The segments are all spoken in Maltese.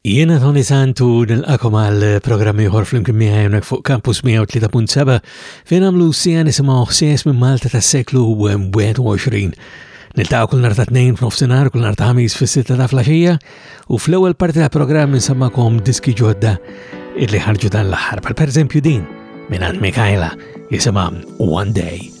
Jiena Tony Sant u nilqakom għal programm ieħor flimkien miegħi hawnhekk fuq Campus 103.7 fejn għamlu sija nisimgħu ħsies minn Malta tas-seklu 21. Niltaqgħu kull nhar ta' tnejn f'nofsinhar, kull nhar ta' ħamis fis-sitta ta' flaxija u fl-ewwel parti ta' programm insemmakom diski ġodda illi ħarġu dan l-aħħar, bħal pereżempju din minn Mikajla jisimha One Day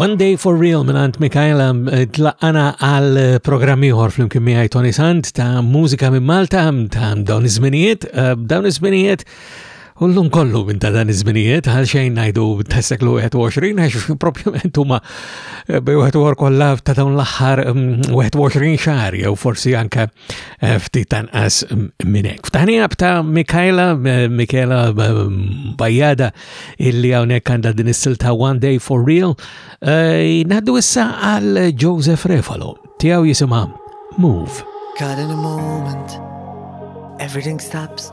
One Day for Real minn Ant Mikaela eh, tlaqqana għal eh, programmi uħor fl-imkien miħaj Tony Sant ta' mużika minn Malta ta' dawn iż-żminijiet, eh, dawn iż-żminijiet U l-lum kollu minn ta' dan iż-żminijiet għal xejn ngħidu tas-seklu 21 għax propjament huma eh, bej wieħed uħor kollha ta' dawn l-aħħar 21 mm, xahar jew forsi anke eh, ftit tanqas mm, minn hekk. F'taħnija ta' Mikaela, eh, Mikaela mm, Bajjada illi hawnhekk għandha din is-silta One Day for Real, ngħaddu issa għal Joseph Refalo tiegħu jisimha Move. God in a moment, everything stops.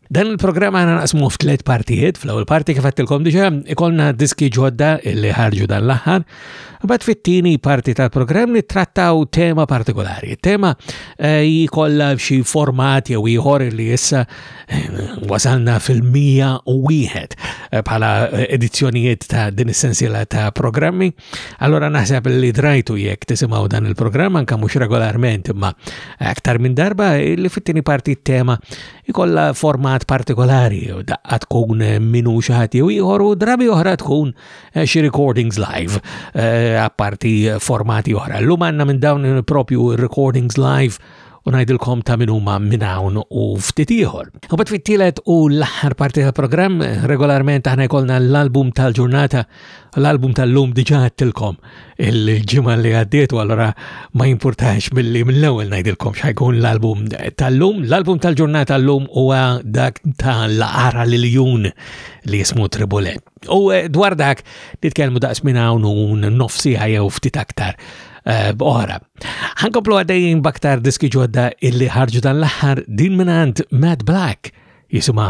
Dan il-programm għana naqsmu f'tlet partijiet, fl-ewwel parti kif għattilkom diġa, ikolna diski ġodda illi ħarġu dan l-aħħar, bat fit-tieni parti tal-programm li trattaw tema partikolari. Tema eh, jikolla xi format jew ieħor li issa eh, wasalna fil-mija u wieħed eh, bħala edizzjonijiet ta' din essenzjela ta' programmi. Allora naħseb li drajtu jekk tisimgħu dan il-programm anke mhux regolarment imma aktar minn darba li fit-tieni parti tema ikolla format partikolari, daqqa tkun eh, minu xaħat jew ieħor u drabi oħra tkun eh, xi recordings live, eh, apparti formati oħra. L-lum għanna minn dawn propju recordings live u najdilkom ta' minn huma minn hawn u ftit ieħor. U bad fit-tielet u l-aħħar parti tal-programm regolarment aħna jkollna l-album tal-ġurnata L-album tal-lum diġa għattilkom il-ġimgħa li għaddiet u allura ma jimpurtax milli mill-ewwel ngħidilkom x'ħajkun l-album tal-lum. L-album tal-ġurnata l-lum huwa dak tal-ara lil jun li jismu Tribulet. U eh, dwar dak nitkellmu daqs minn hawn u nofsi jew ftit aktar eh, b'oħra. Ħankomplu għaddejjin baktar diski ġodda illi ħarġu dan l-aħħar din minn Mad Black jisimha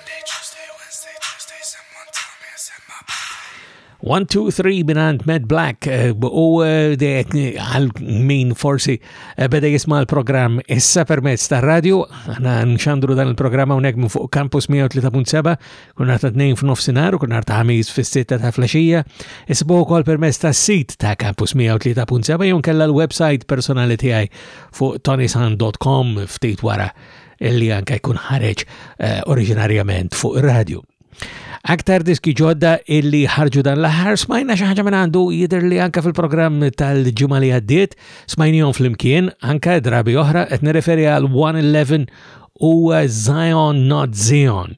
One, two, three binant Mad Black eh, u eh, dejet għal min forsi eh, beda jisma l-program issa permezz ta' radio għana nxandru dan il-programma unek minn fuq Campus 103.7 kunna ta' 2 f'nofsinar u kunna ta' ħamis fis-sitta ta' flasġija isbu kol permezz ta' sit ta' Campus 103.7 jom kella l-website personali tijaj fuq tonisan.com ftit wara illi anka jkun ħareġ eh, oriġinarjament fuq ir-radju. Aktar diski ġodda illi ħarġu dan l-aħħar smajna xi ħaġa minn għandu jidher li anka fil-programm tal-ġimgħa li għaddiet smajnihom flimkien anka drabi oħra qed nirreferi għal 111 u Zion Not Zion.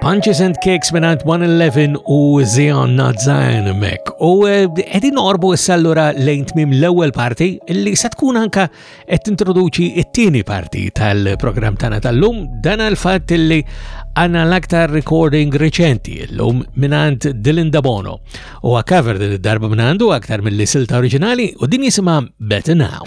Punches and Kicks minant 111 u Zion Not Zion mek. U eh, edin orbu s-sallura lejn tmim l-ewel parti li se tkun anka qed introduċi it-tieni parti tal-programm tagħna tal-lum dan l fatt li għanna l-aktar recording reċenti l-lum minant Dylan Dabono u għakaver din id-darba minandu aktar mill-li silta oriġinali u din jisima Better Now.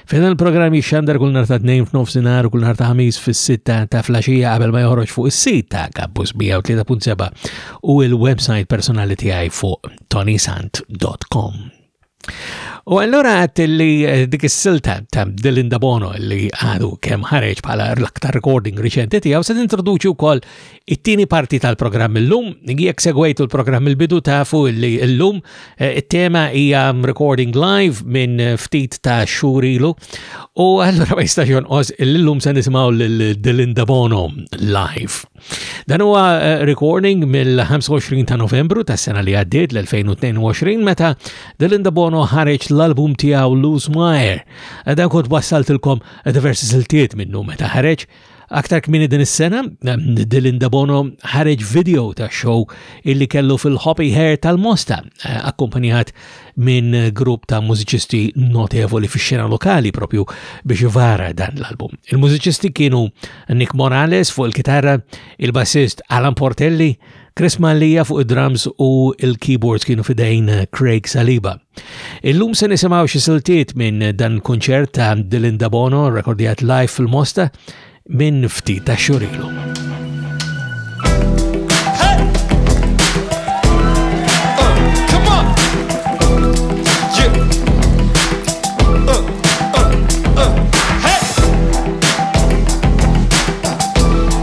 Fejn il-programm jixxandar kull nhar ta' tnejn f'nofsinhar u kull nhar ta' ħamis fis-sitta ta' flaxija qabel ma joħroġ fuq is-sit ta' Campus 103.7 u l-website personali tiegħi fuq tonisant.com. U allura għat li eh, dik is-silta ta' Dylan Dabono li għadu kemm ħareġ bħala l-aktar recording riċenti tiegħu se nintroduċi wkoll It-tieni parti tal-programm illum, jekk segwejtu l-programm il-bidu tafu li illum eh, it-tema hija recording live minn ftit ta' xurilu u allura ma jistax jonqos illum se nisimgħu lil Delinda Bono live. Dan huwa eh, recording mill-25 ta' Novembru tas-sena li għaddiet l-2022 meta Delinda Bono ħareġ l-album tiegħu Lose Mire. Dan kont wassaltilkom diversi siltiet minnu meta ħareġ Aktar kmini din is-sena, Dylan Debono ħareġ video ta' show illi kellu fil-Hoppy Hair tal-Mosta, eh, akkumpanjat minn grupp ta' mużiċisti notevoli fix-xena lokali propju biex ivara dan l-album. Il-mużiċisti kienu Nick Morales fuq il-kitarra, il-bassist Alan Portelli, Chris Mallia fuq id-drums u il-keyboards kienu fidejn Craig Saliba. Illum se nisimaw xi siltiet minn dan kunċert ta' Dylan Dabono rekordjat live fil-Mosta minn ftit ta' xurilu.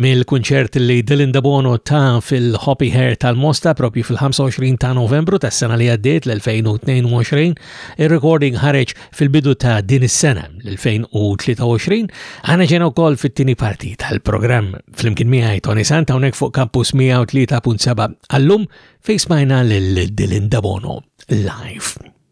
mill-kunċert li Dylan Dabono ta' fil-Hoppy Hair tal-Mosta propju fil-25 ta' Novembru tas-sena li għaddiet l-2022. Ir-recording ħareġ fil-bidu ta' din is-sena l-2023. Aħna ġena wkoll fit-tieni parti tal-programm flimkien miegħi Tony Santa hawnhekk fuq Campus 103.7 għallum fejn smajna lil Dylan Dabono live.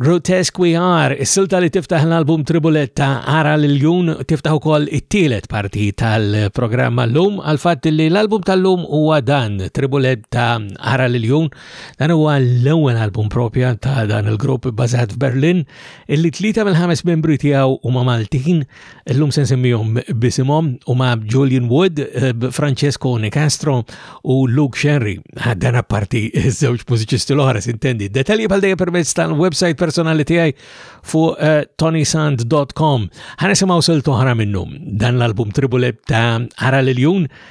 Grotesque We Are, is-silta li tiftaħ l-album Tribuletta Ara l-Ljun tiftaħ ukoll it-tielet parti tal-programm l-lum għal-fatt li l-album tal-lum huwa dan Tribuletta Ara l-Ljun dan huwa l-ewwel album propja ta' dan il-grupp bbażat f'Berlin illi tlieta mill-ħames membri tiegħu huma Maltin Illum se nsemmihom bisimhom huma Julian Wood, eh, Francesco Nicastro u Luke Sherry. Dan apparti żewġ mużiċisti l-oħra sintendi. Detalji bħal dejja permezz tal-website personali tiegħi fuq eh, tonysand.com. Ħana semgħu silt oħra minnhom. Dan l-album tribulet ta' Ara l-Jun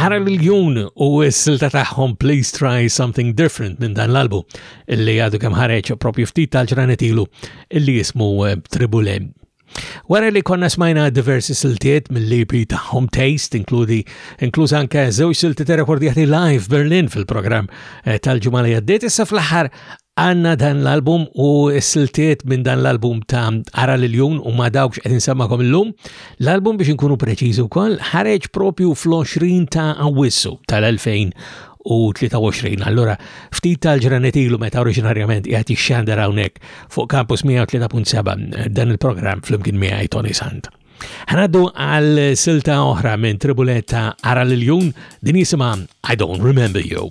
Ara l-Ljun u s-silta tagħhom Please Try Something Different minn dan l-albu li għadu kemm ħareġ propju ftit tal-ġranet ilu li jismu eh, Tribule. Wara li konna smajna diversi siltiet mill-lipi ta' Home Taste, inkludi inkluż anke żewġ silti ta' rekordjati live Berlin fil-programm eh, tal-ġimgħa li għaddiet, issa fl-aħħar Għanna dan l-album u s-siltiet minn dan l-album ta' Ara l-Ljun u ma dawx qed insemmakom illum. L-album biex inkunu preċiżi wkoll ħareġ propju fl-20 ta' Awwissu tal-2023. Allura ftit tal-ġranet ilu meta oriġinarjament qiegħed jixxandar hawnhekk fuq Campus 103.7 dan il-programm flimkien miegħi Tony Sant. Ħnaddu għal silta oħra minn tribuletta Ara l-Jun din jisima I Don't Remember You.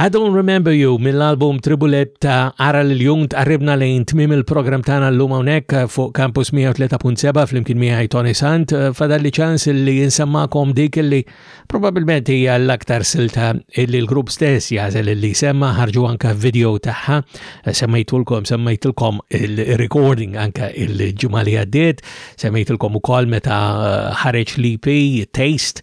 I Don't Remember You mill-album Tribulet ta' Ara l-Jum tqarribna lejn tmim il-program tagħna l-lum hawnhekk fuq Campus 103.7 flimkien miegħi Tony Sant eh, fadalli ċans li jinsemmakom dik li probabbilment hija l-aktar silta li l-grupp stess jażel li semma ħarġu anka video tagħha eh, semmejtulkom semmejtilkom il-recording anka il-ġimgħa li għaddiet semmejtilkom ukoll meta eh, ħareġ l-EP Taste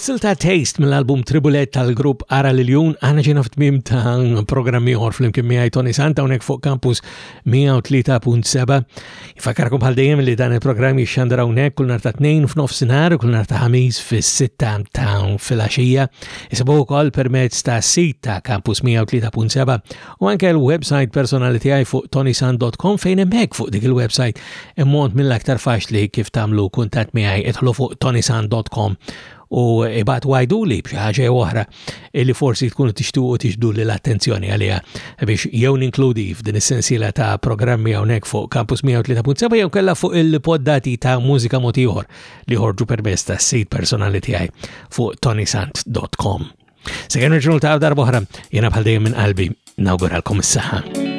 Whistle ta' Taste mill-album Tribulet tal-grupp Ara Liljun għana ġena f'tmim ta' programmi ħor fl-imkien miħaj Tony Santa unek fuq kampus 103.7 Fakarkom bħal dejjem li dan il-programm jixxandar hawnhekk kull nhar ta' tnejn f'nofsinhar u kull nhar ta' ħamis fis-sitta ta' filgħaxija. Isibu wkoll permezz ta' sit ta' Campus 103.7 u anke l-website personali tiegħi fuq tonisan.com fejn hemmhekk fuq dik il-website immont mill-aktar faċli kif tagħmlu kuntatt miegħi idħlu fuq tonisan.com u ibatu għajdu li bxaħġa oħra illi forsi tkunu tixtuqu tixdu l attenzjoni għaliha biex jew ninkludi f'din is-sensiela ta' programmi hawnhekk fuq Campus 103.7 jew kella fuq il-poddati ta' mużika mod ieħor li ħorġu permezz tas-sit personali tiegħi fuq tonisant.com. Se kien irġnul ta' darba oħra, jiena bħal dejjem minn qalbi nawguralkom is-saħħa.